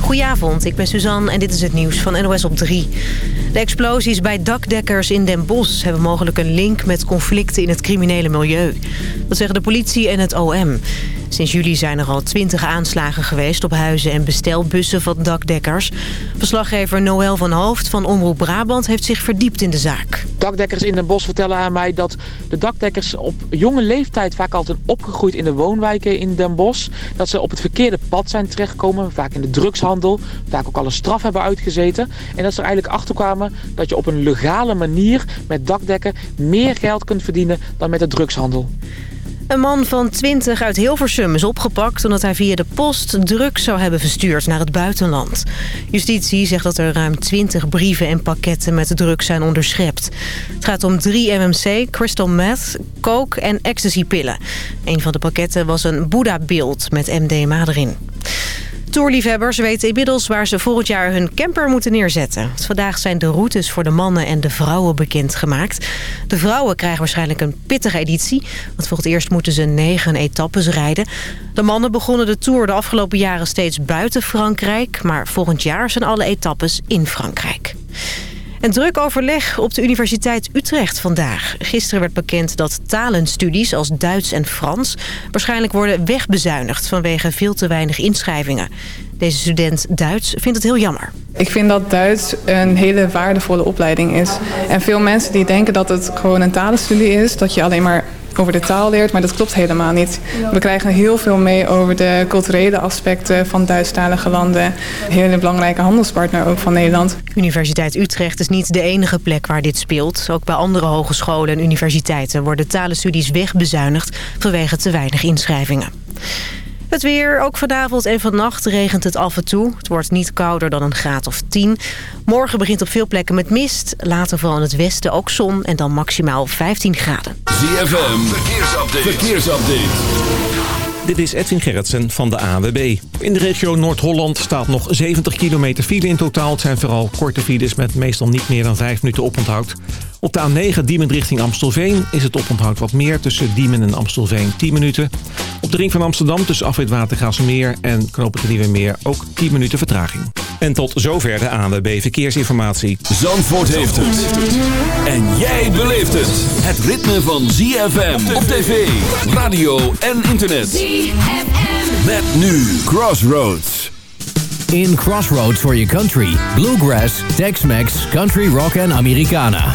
Goedenavond, ik ben Suzanne en dit is het nieuws van NOS op 3. De explosies bij dakdekkers in Den Bosch hebben mogelijk een link met conflicten in het criminele milieu. Dat zeggen de politie en het OM. Sinds juli zijn er al twintig aanslagen geweest op huizen en bestelbussen van dakdekkers. Verslaggever Noël van Hoofd van Omroep Brabant heeft zich verdiept in de zaak. Dakdekkers in Den Bosch vertellen aan mij dat de dakdekkers op jonge leeftijd vaak altijd opgegroeid in de woonwijken in Den Bosch. Dat ze op het verkeerde pad zijn terechtgekomen, vaak in de drugshandel, vaak ook al een straf hebben uitgezeten. En dat ze er eigenlijk achter kwamen dat je op een legale manier met dakdekken meer geld kunt verdienen dan met de drugshandel. Een man van 20 uit Hilversum is opgepakt omdat hij via de post drugs zou hebben verstuurd naar het buitenland. Justitie zegt dat er ruim 20 brieven en pakketten met drugs zijn onderschept. Het gaat om 3 MMC, crystal meth, coke en ecstasypillen. Een van de pakketten was een Boeddha-beeld met MDMA erin. Tourliefhebbers weten inmiddels waar ze volgend jaar hun camper moeten neerzetten. Vandaag zijn de routes voor de mannen en de vrouwen bekendgemaakt. De vrouwen krijgen waarschijnlijk een pittige editie. Want voor het eerst moeten ze negen etappes rijden. De mannen begonnen de Tour de afgelopen jaren steeds buiten Frankrijk. Maar volgend jaar zijn alle etappes in Frankrijk. En druk overleg op de Universiteit Utrecht vandaag. Gisteren werd bekend dat talenstudies als Duits en Frans... waarschijnlijk worden wegbezuinigd vanwege veel te weinig inschrijvingen. Deze student Duits vindt het heel jammer. Ik vind dat Duits een hele waardevolle opleiding is. En veel mensen die denken dat het gewoon een talenstudie is... dat je alleen maar over de taal leert, maar dat klopt helemaal niet. We krijgen heel veel mee over de culturele aspecten van Duitsstalige landen. Een hele belangrijke handelspartner ook van Nederland. Universiteit Utrecht is niet de enige plek waar dit speelt. Ook bij andere hogescholen en universiteiten worden talenstudies wegbezuinigd vanwege te weinig inschrijvingen. Het weer, ook vanavond en vannacht regent het af en toe. Het wordt niet kouder dan een graad of 10. Morgen begint op veel plekken met mist. Later vooral in het westen ook zon en dan maximaal 15 graden. ZFM, verkeersupdate. verkeersupdate. Dit is Edwin Gerritsen van de AWB. In de regio Noord-Holland staat nog 70 kilometer file in totaal. Het zijn vooral korte files met meestal niet meer dan 5 minuten oponthoud. Op de A9 Diemen richting Amstelveen is het oponthoud wat meer tussen Diemen en Amstelveen 10 minuten. Op de ring van Amsterdam tussen afrit Watergaasmeer en Knopen de Nieuwe Meer ook 10 minuten vertraging. En tot zover de ANWB Verkeersinformatie. Zandvoort heeft het. En jij beleeft het. Het ritme van ZFM op tv, radio en internet. ZFM. Met nu Crossroads. In Crossroads for your country. Bluegrass, Tex-Mex, Country Rock en Americana.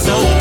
so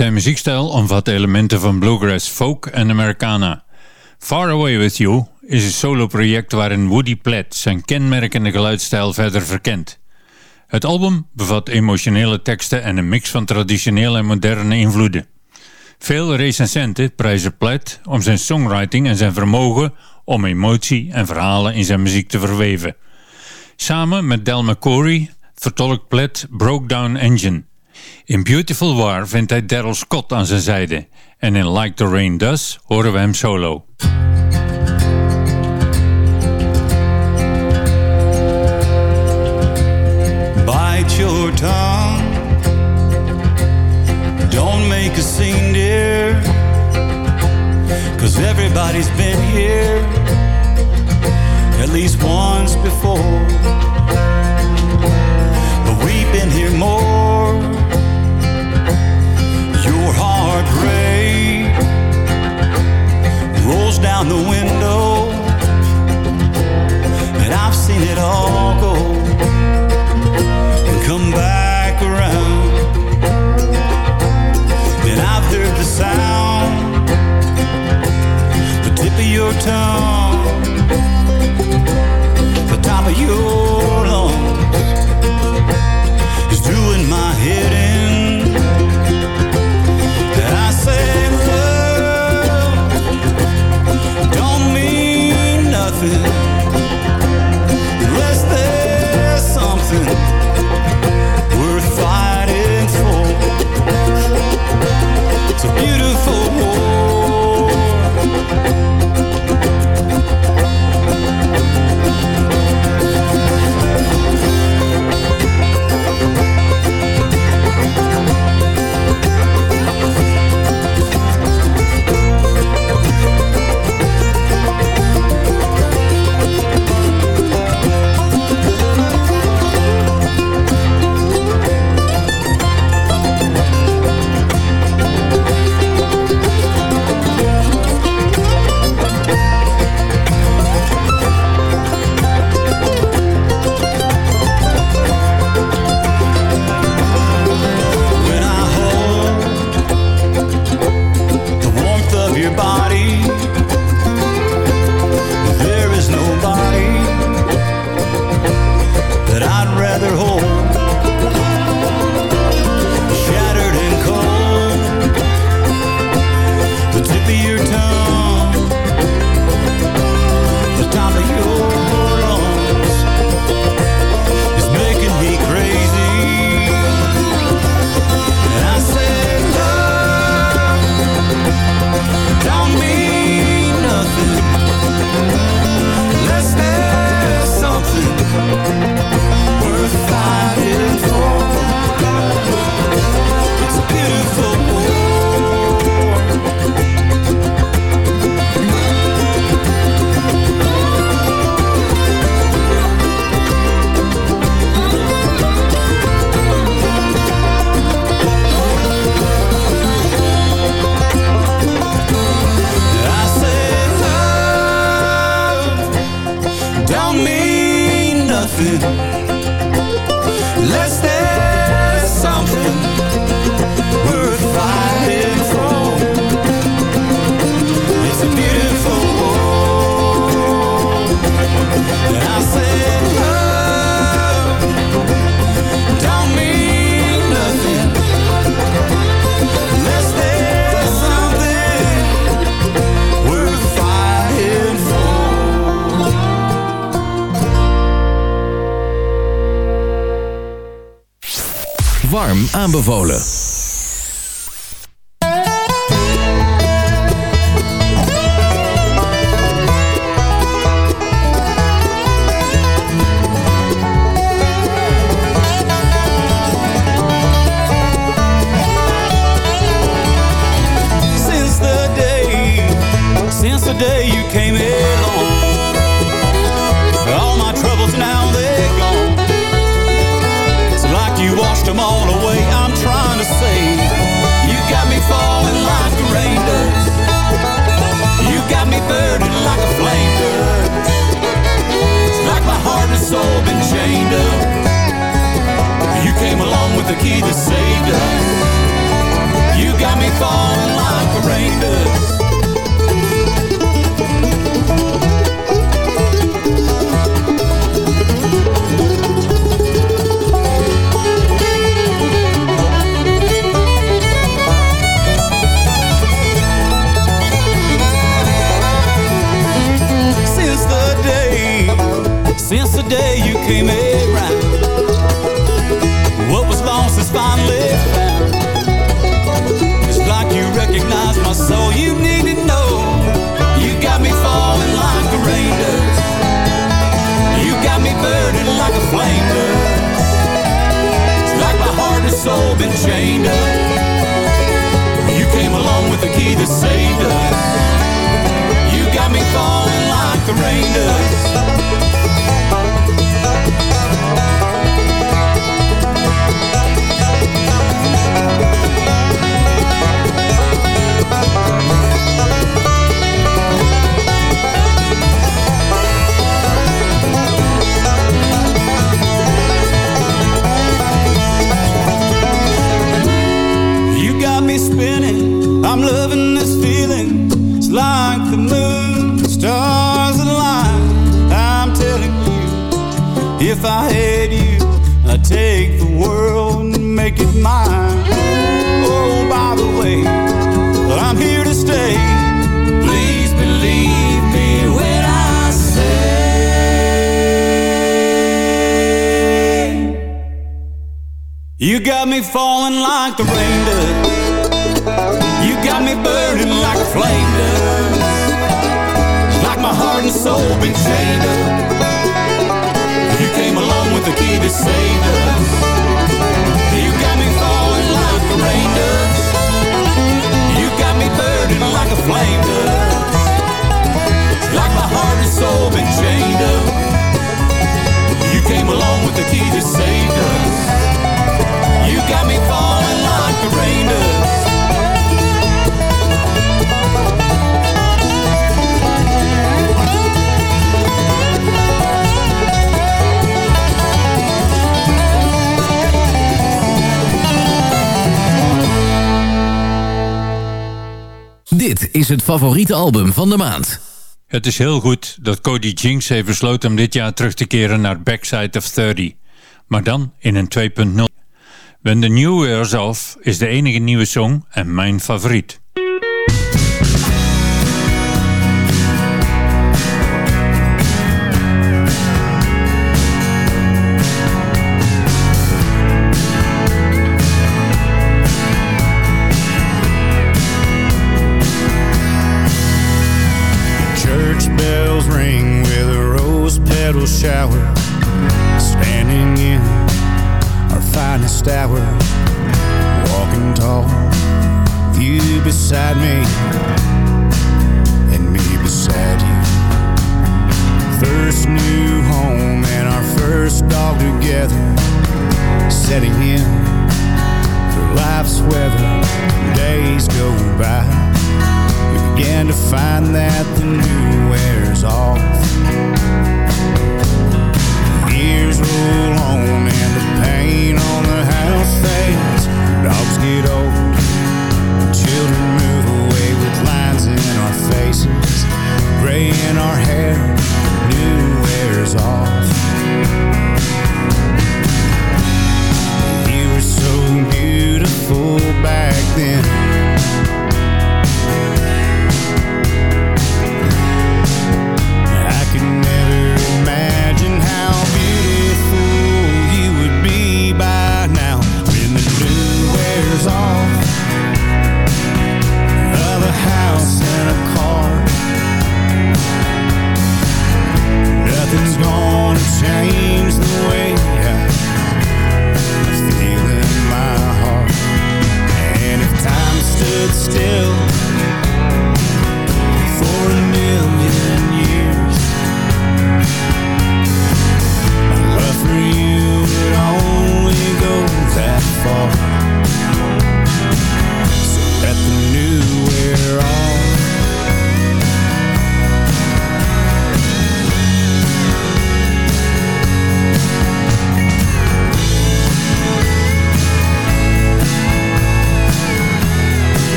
Zijn muziekstijl omvat elementen van bluegrass, folk en Americana. Far Away With You is een soloproject waarin Woody Platt zijn kenmerkende geluidstijl verder verkent. Het album bevat emotionele teksten en een mix van traditionele en moderne invloeden. Veel recensenten prijzen Platt om zijn songwriting en zijn vermogen om emotie en verhalen in zijn muziek te verweven. Samen met Del McCoury vertolkt Platt Broke Down Engine. In Beautiful War vindt hij Darrell Scott aan zijn zijde en in Like the Rain Does horen we hem solo. Bite your tongue. Don't make a scene, dear. Cause everybody's been here at least once before. But we've been here more. Your heart rate rolls down the window, and I've seen it all go and come back around. And I've heard the sound, the tip of your tongue, the top of your aanbevolen. Oh, by the way, I'm here to stay. Please believe me when I say You got me falling like the rain does. You got me burning like a flame does. Like my heart and soul been chained up. You came along with the key to save us. is het favoriete album van de maand. Het is heel goed dat Cody Jinks heeft besloten om dit jaar terug te keren naar Backside of 30. Maar dan in een 2.0. When the New Year's Off is de enige nieuwe song en mijn favoriet.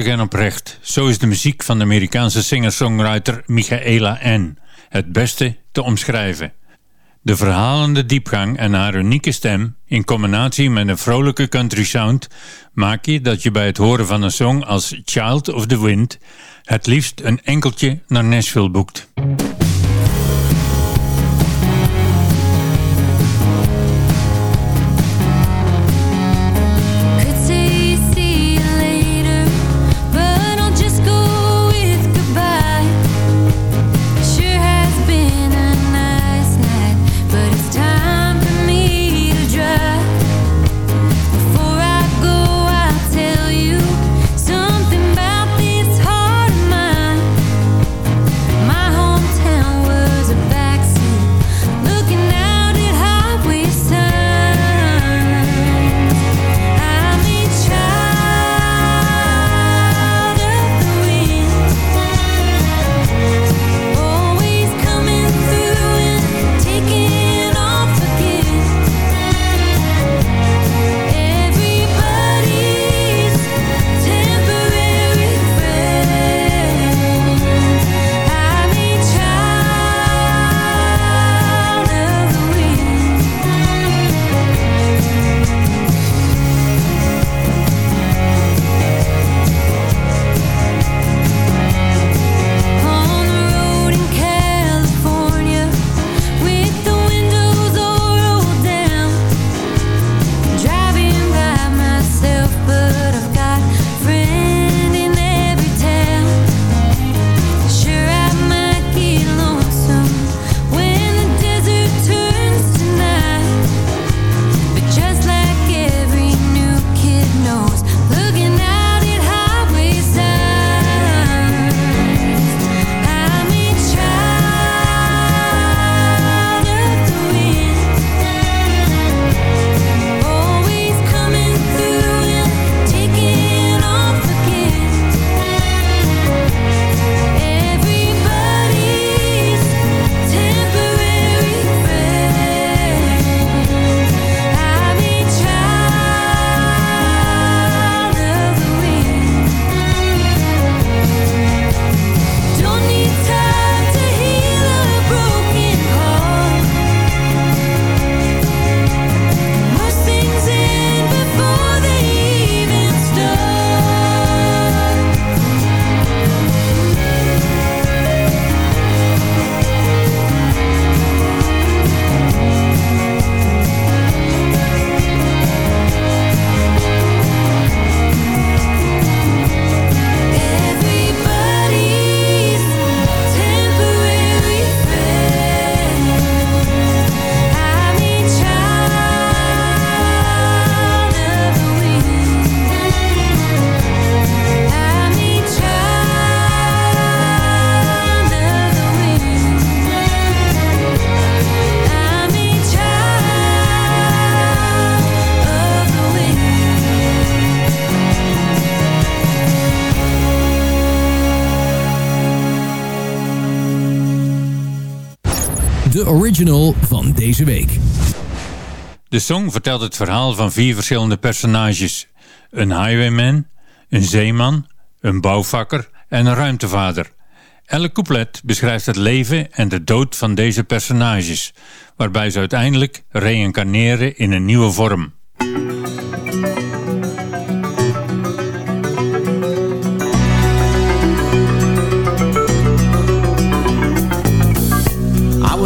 Openhartig en oprecht. Zo is de muziek van de Amerikaanse singer-songwriter Michaela N. het beste te omschrijven. De verhalende diepgang en haar unieke stem, in combinatie met een vrolijke country sound, maak je dat je bij het horen van een song als Child of the Wind het liefst een enkeltje naar Nashville boekt. Van deze week. De song vertelt het verhaal van vier verschillende personages. Een highwayman, een zeeman, een bouwvakker en een ruimtevader. Elk couplet beschrijft het leven en de dood van deze personages, waarbij ze uiteindelijk reïncarneren in een nieuwe vorm.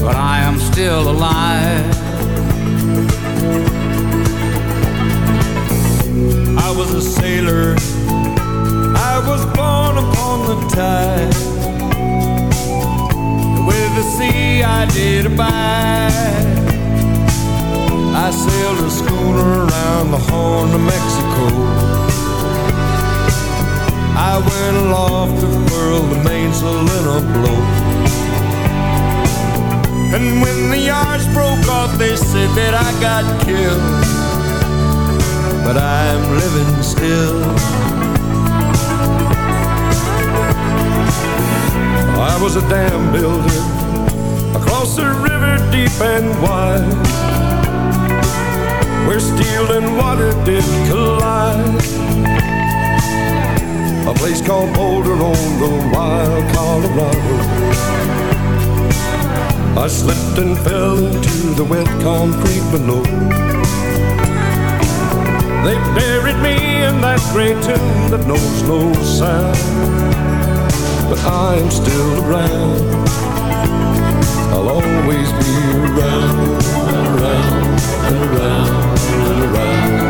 but I am still alive. I was a sailor. I was born upon the tide. With the sea I did abide. I sailed a schooner around the Horn of Mexico. I went aloft to furl the mainsail in a blow. And when the yards broke off, they said that I got killed. But I'm living still. I was a dam builder across a river deep and wide. Where steel and water did collide. A place called Boulder on the wild Colorado. I slipped and fell into the wet concrete below. They buried me in that great tomb that knows no sound. But I'm still around. I'll always be around, around, around, around,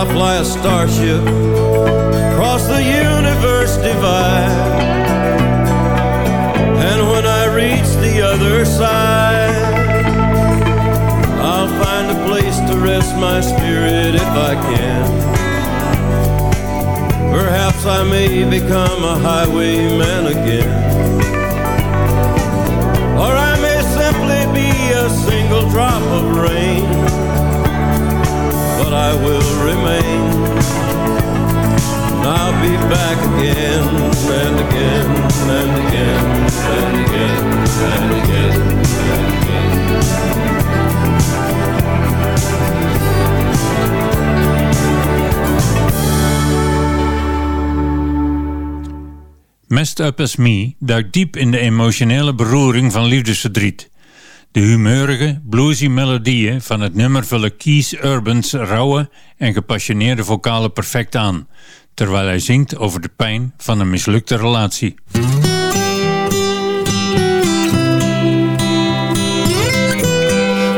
I fly a starship across the universe divide. And when I reach the other side, I'll find a place to rest my spirit if I can. Perhaps I may become a highwayman again. Or I may simply be a single drop of rain but I will remain. And I'll be back again and again and again and again and again and again. Messed Up As Me duikt diep in de emotionele beroering van liefdesverdriet. De humeurige, bluesy melodieën van het nummer vullen Keith Urbans rauwe en gepassioneerde vocalen perfect aan, terwijl hij zingt over de pijn van een mislukte relatie.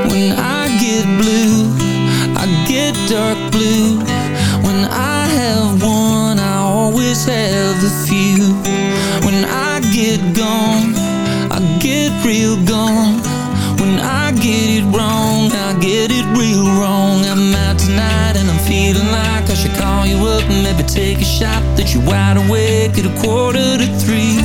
When I get blue, I get dark blue. When I have one, I always have a few. Take a shot that you're wide awake at a quarter to three.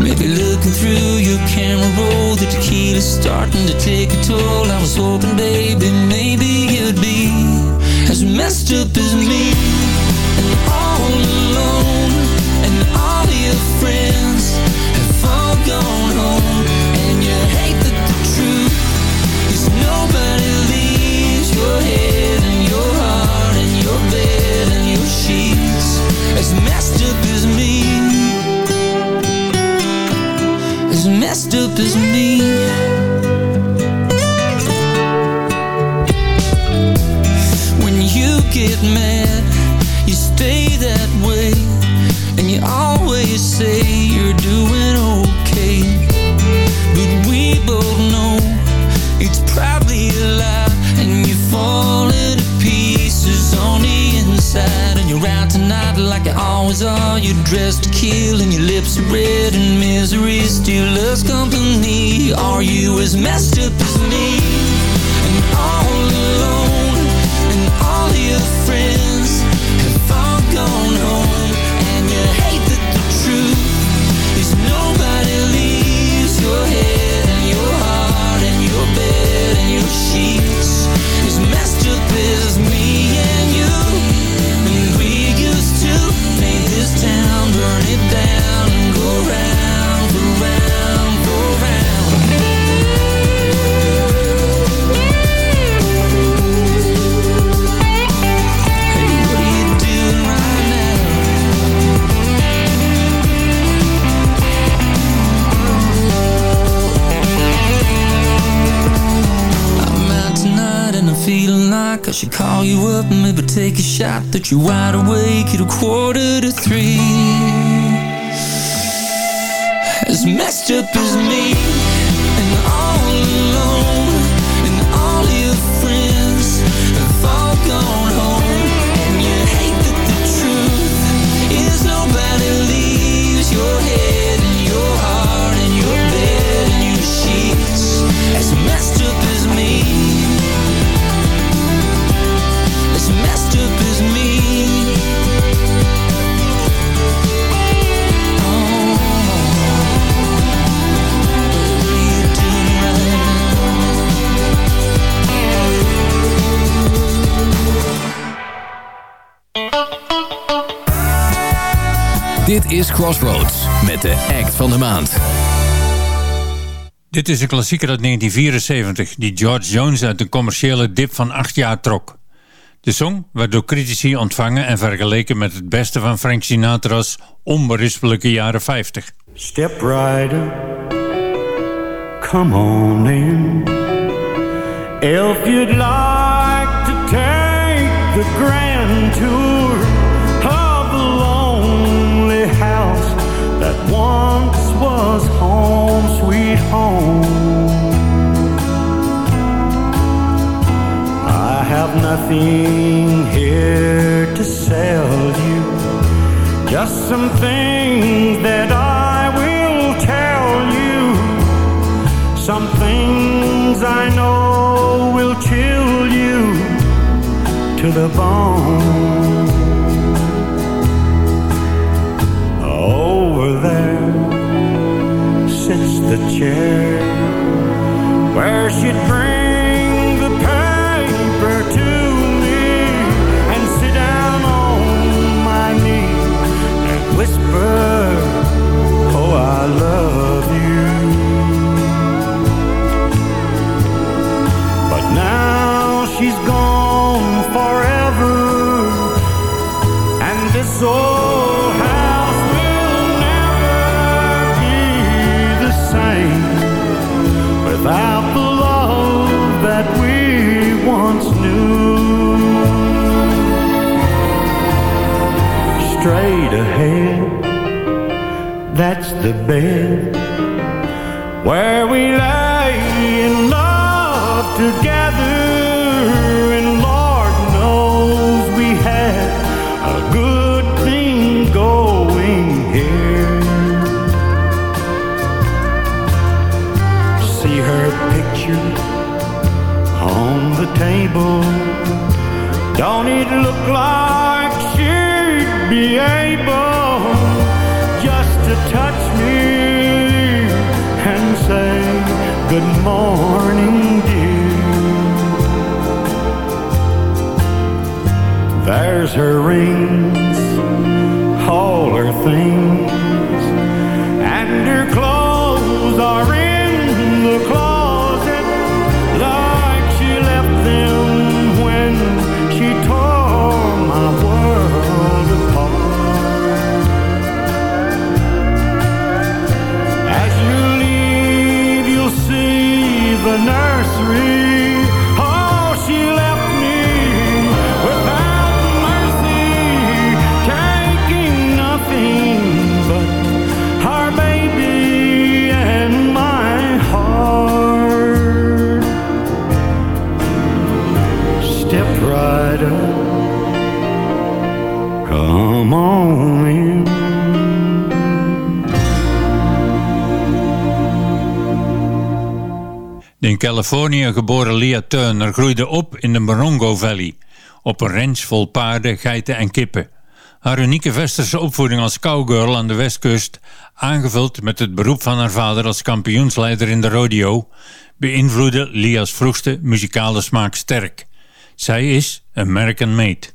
Maybe looking through your camera roll that The tequila's starting to take a toll I was hoping, baby, maybe you'd be As messed up as me as me. When you get mad You stay that way And you always say you're doing okay. But we both know It's probably a lie And you fall into pieces on the inside And you're out tonight like you always are. You're dressed to kill And your lips are red And misery still loves company. Are you as messed up should call you up and maybe take a shot that you're wide awake at a quarter to three. As messed up as me and all alone Dit is Crossroads met de act van de maand. Dit is een klassieker uit 1974 die George Jones uit een commerciële dip van acht jaar trok. De song werd door critici ontvangen en vergeleken met het beste van Frank Sinatra's onberispelijke jaren 50. Step right up, come on in. If you'd like to take the grand tour once was home, sweet home. I have nothing here to sell you, just some things that I will tell you. Some things I know will chill you to the bone. Chair where she'd bring the paper to me and sit down on my knee and whisper, Oh, I love you. But now she's gone forever, and this old Straight ahead, that's the bed where we lay in love together. And Lord knows we had a good thing going here. See her picture on the table. Don't it look like There's her rings, all her things, Californië geboren Leah Turner groeide op in de Morongo Valley, op een ranch vol paarden, geiten en kippen. Haar unieke westerse opvoeding als cowgirl aan de westkust, aangevuld met het beroep van haar vader als kampioensleider in de rodeo, beïnvloedde Lia's vroegste muzikale smaak sterk. Zij is American Made.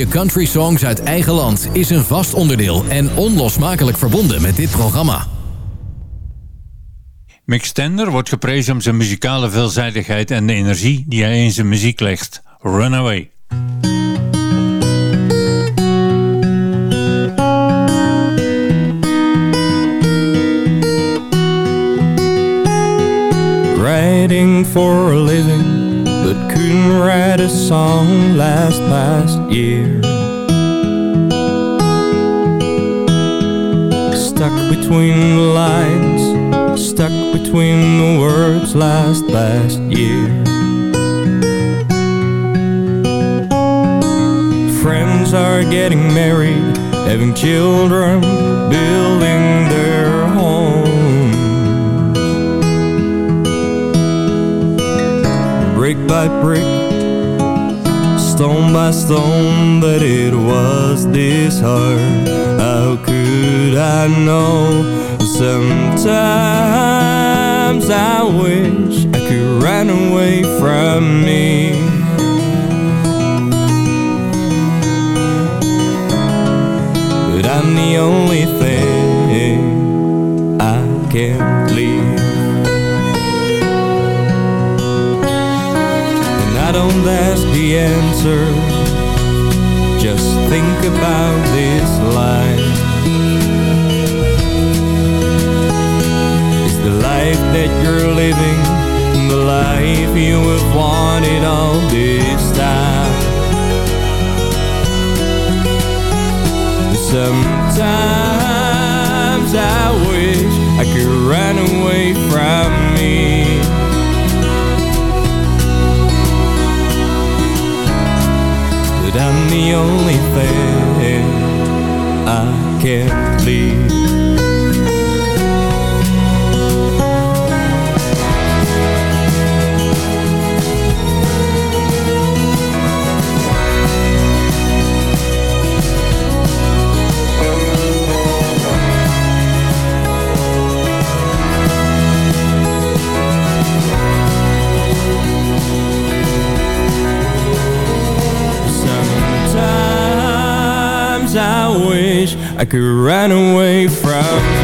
Blokje Country Songs uit eigen land is een vast onderdeel en onlosmakelijk verbonden met dit programma. Mick Stender wordt geprezen om zijn muzikale veelzijdigheid en de energie die hij in zijn muziek legt. Runaway. Writing for a living, but couldn't write a song last last year. Stuck between the lines, stuck between the words last last year. Friends are getting married, having children, building their Brick by brick, stone by stone, that it was this hard. How could I know? Sometimes I wish I could run away from me. But I'm the only thing I don't ask the answer, just think about this life. Is the life that you're living the life you have wanted all this time? Sometimes I wish I could run away from the only thing I can't leave. I could run away from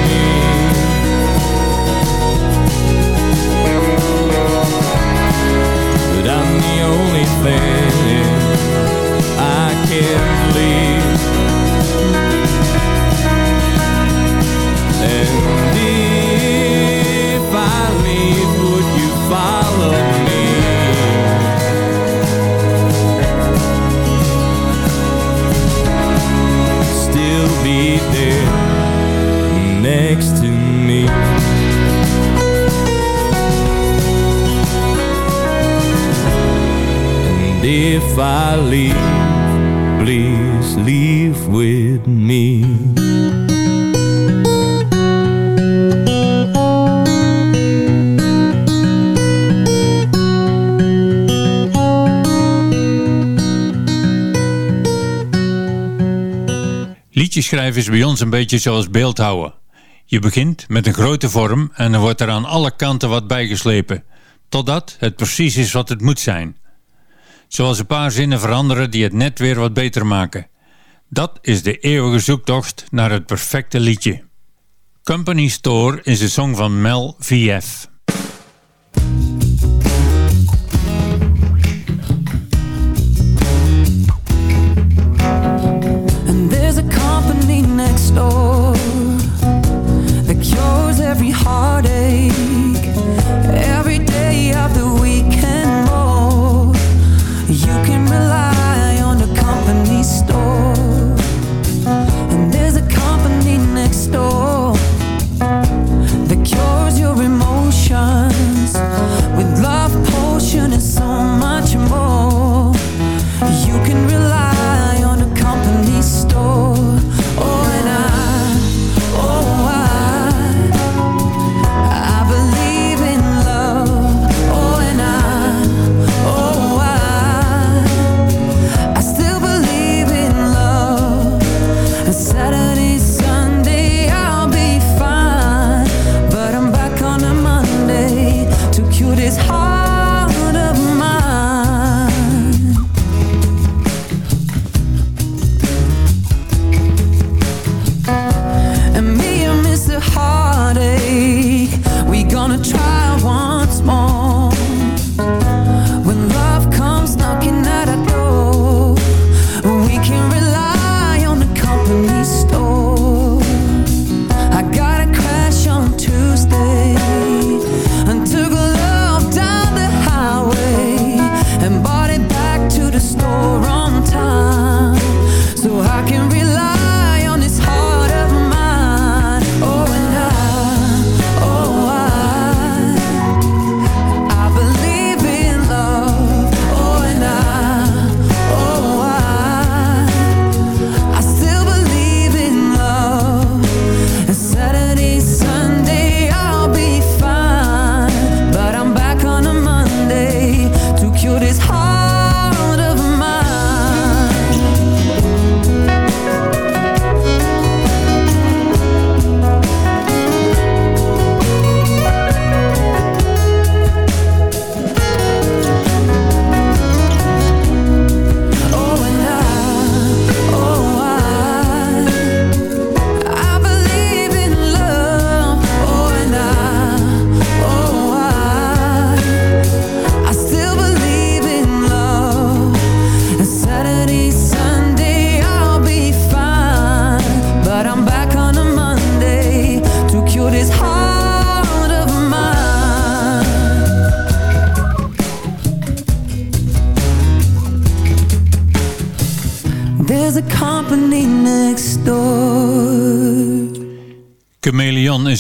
schrijven is bij ons een beetje zoals beeldhouden. Je begint met een grote vorm en er wordt er aan alle kanten wat bijgeslepen, totdat het precies is wat het moet zijn. Zoals een paar zinnen veranderen die het net weer wat beter maken. Dat is de eeuwige zoektocht naar het perfecte liedje. Company Store is een song van Mel VF. Heartache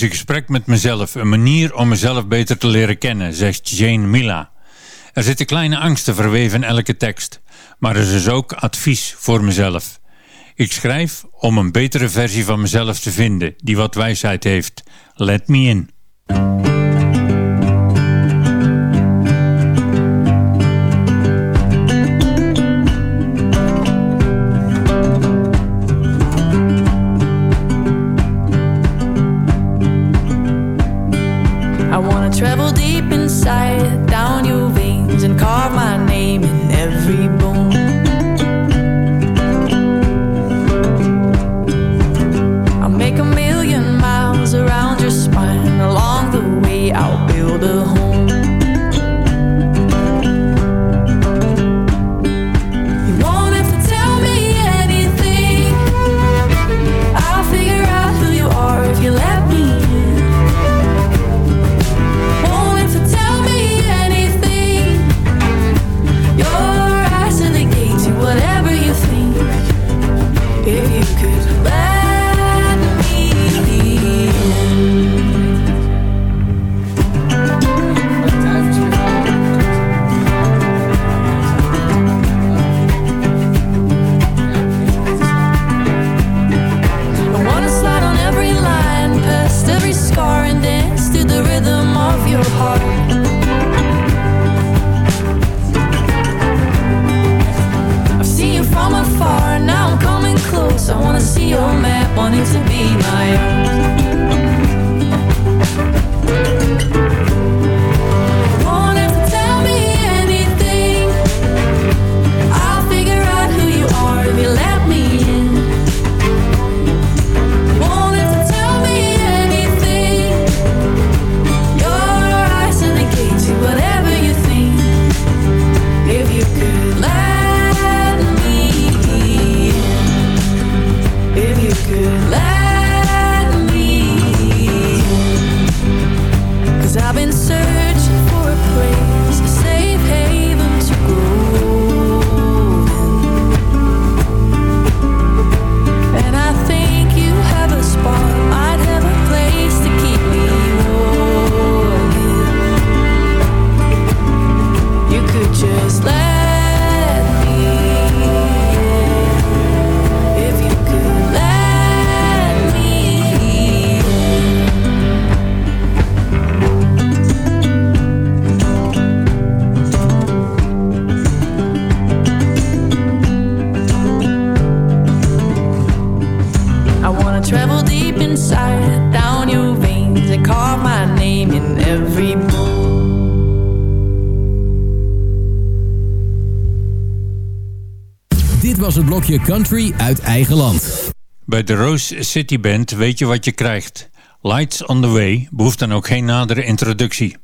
een gesprek met mezelf, een manier om mezelf beter te leren kennen, zegt Jane Mila. Er zitten kleine angsten verweven in elke tekst, maar er is dus ook advies voor mezelf. Ik schrijf om een betere versie van mezelf te vinden, die wat wijsheid heeft. Let me in. Als het blokje country uit eigen land. Bij de Rose City Band weet je wat je krijgt. Lights on the Way behoeft dan ook geen nadere introductie.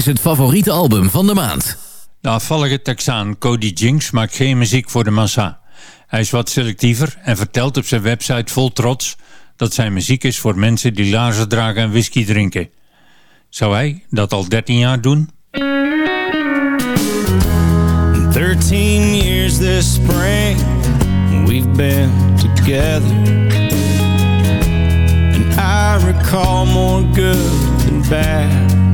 Is het favoriete album van de maand. De afvallige Texaan Cody Jinks maakt geen muziek voor de massa. Hij is wat selectiever en vertelt op zijn website vol trots dat zijn muziek is voor mensen die laarzen dragen en whisky drinken. Zou hij dat al 13 jaar doen? 13 years this spring we've been together and I recall more good than bad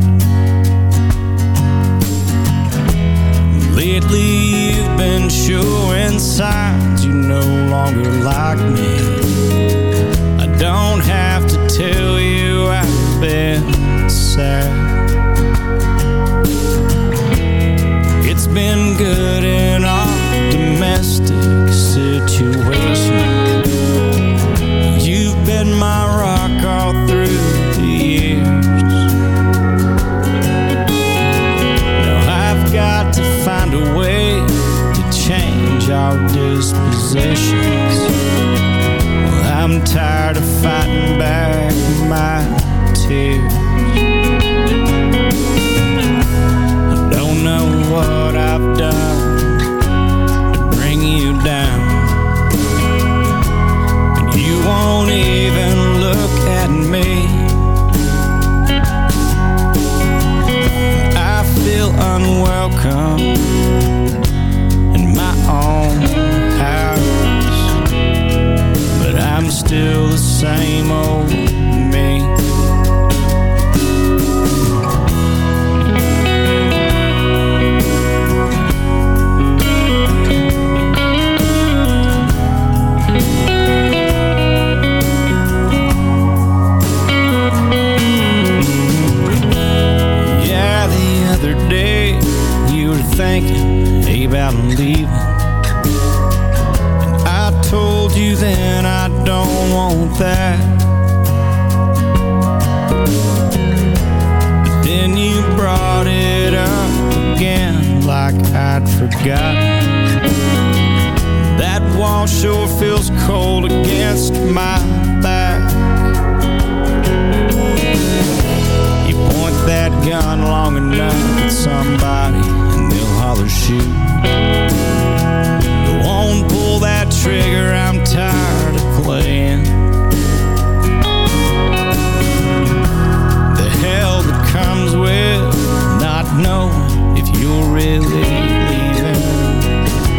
lately you've been showing signs you no longer like me I don't have to tell you I've been sad It's been good in our domestic situation. Knowing if you're really leaving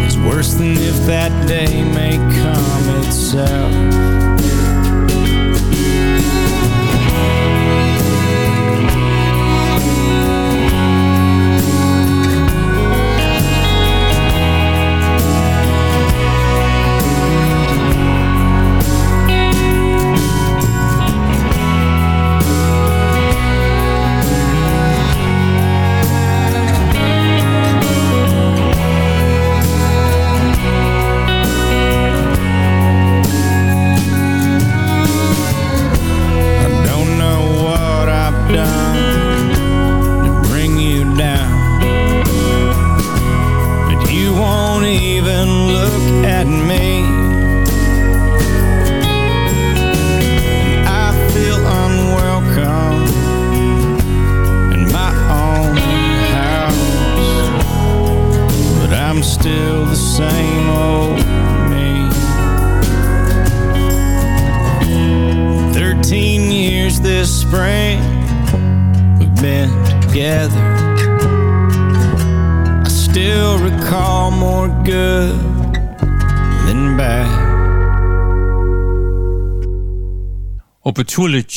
is worse than if that day may come itself.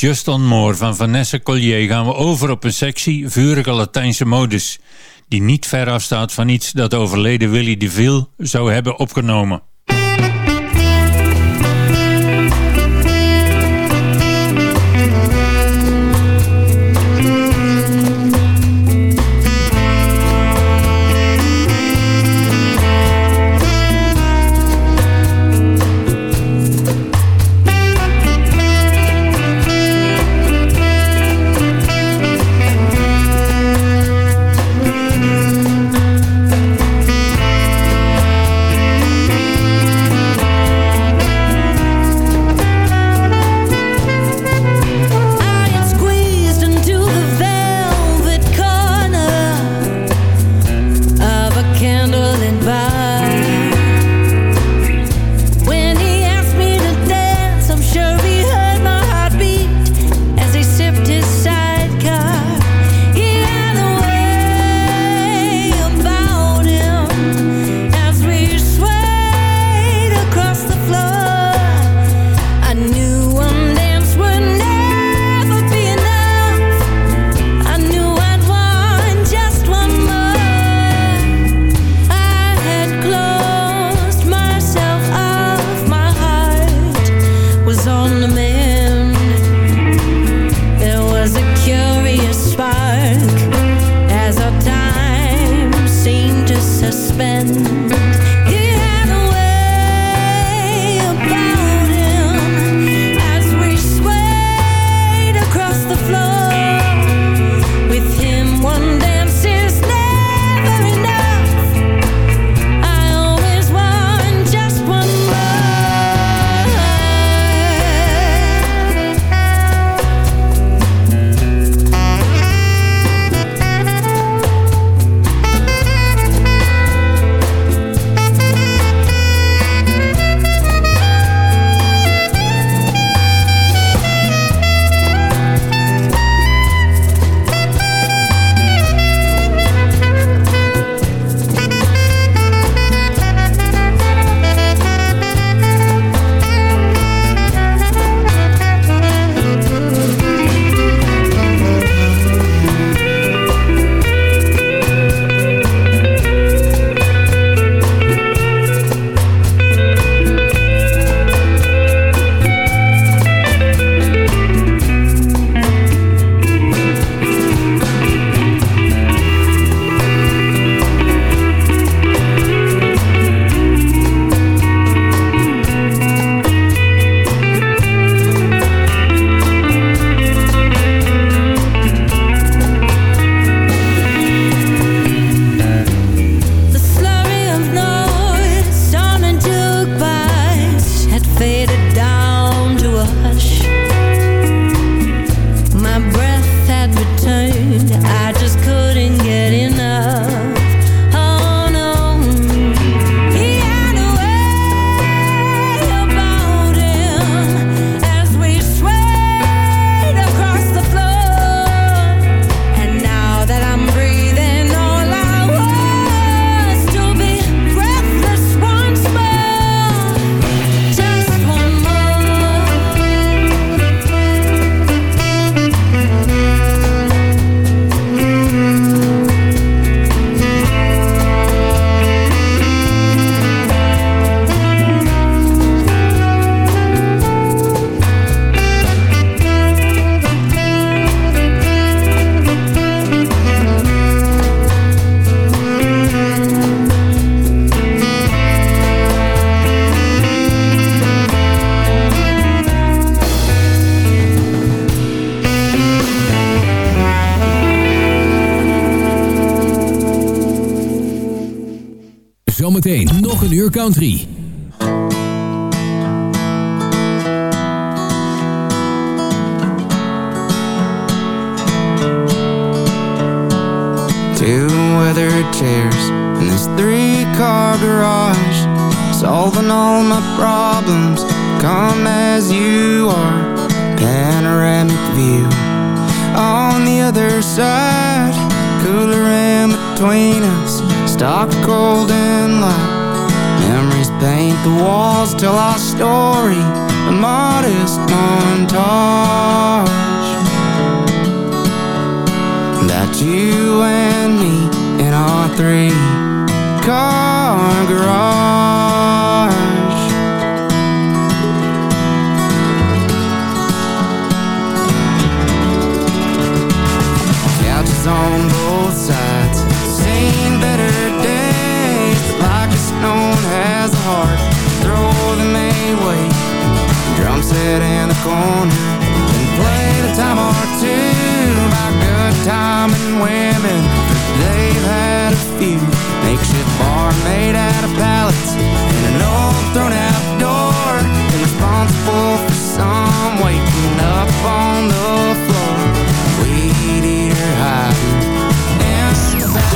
Just On More van Vanessa Collier gaan we over op een sexy, vurige Latijnse modus, die niet ver afstaat van iets dat overleden Willy DeVille zou hebben opgenomen. Nog een uur country. Two weathered chairs in this three-car garage Solving all my problems, come as you are Panoramic view. On the other side Cooler in between us, stocked cold and light Memories paint the walls, tell our story A modest montage that you and me in our three car garage. Couches on both sides, seen better a stone has a heart, throw them away. Drum set in the corner, and play the time or two about good time and women. They've had a few makeshift bar made out of pallets and an old thrown out door. And responsible for some waking up on the